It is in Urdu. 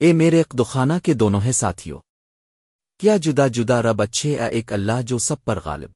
اے میرے اقدخانہ کے دونوں ہیں ساتھیوں کیا جدا جدا رب اچھے اے ایک اللہ جو سب پر غالب۔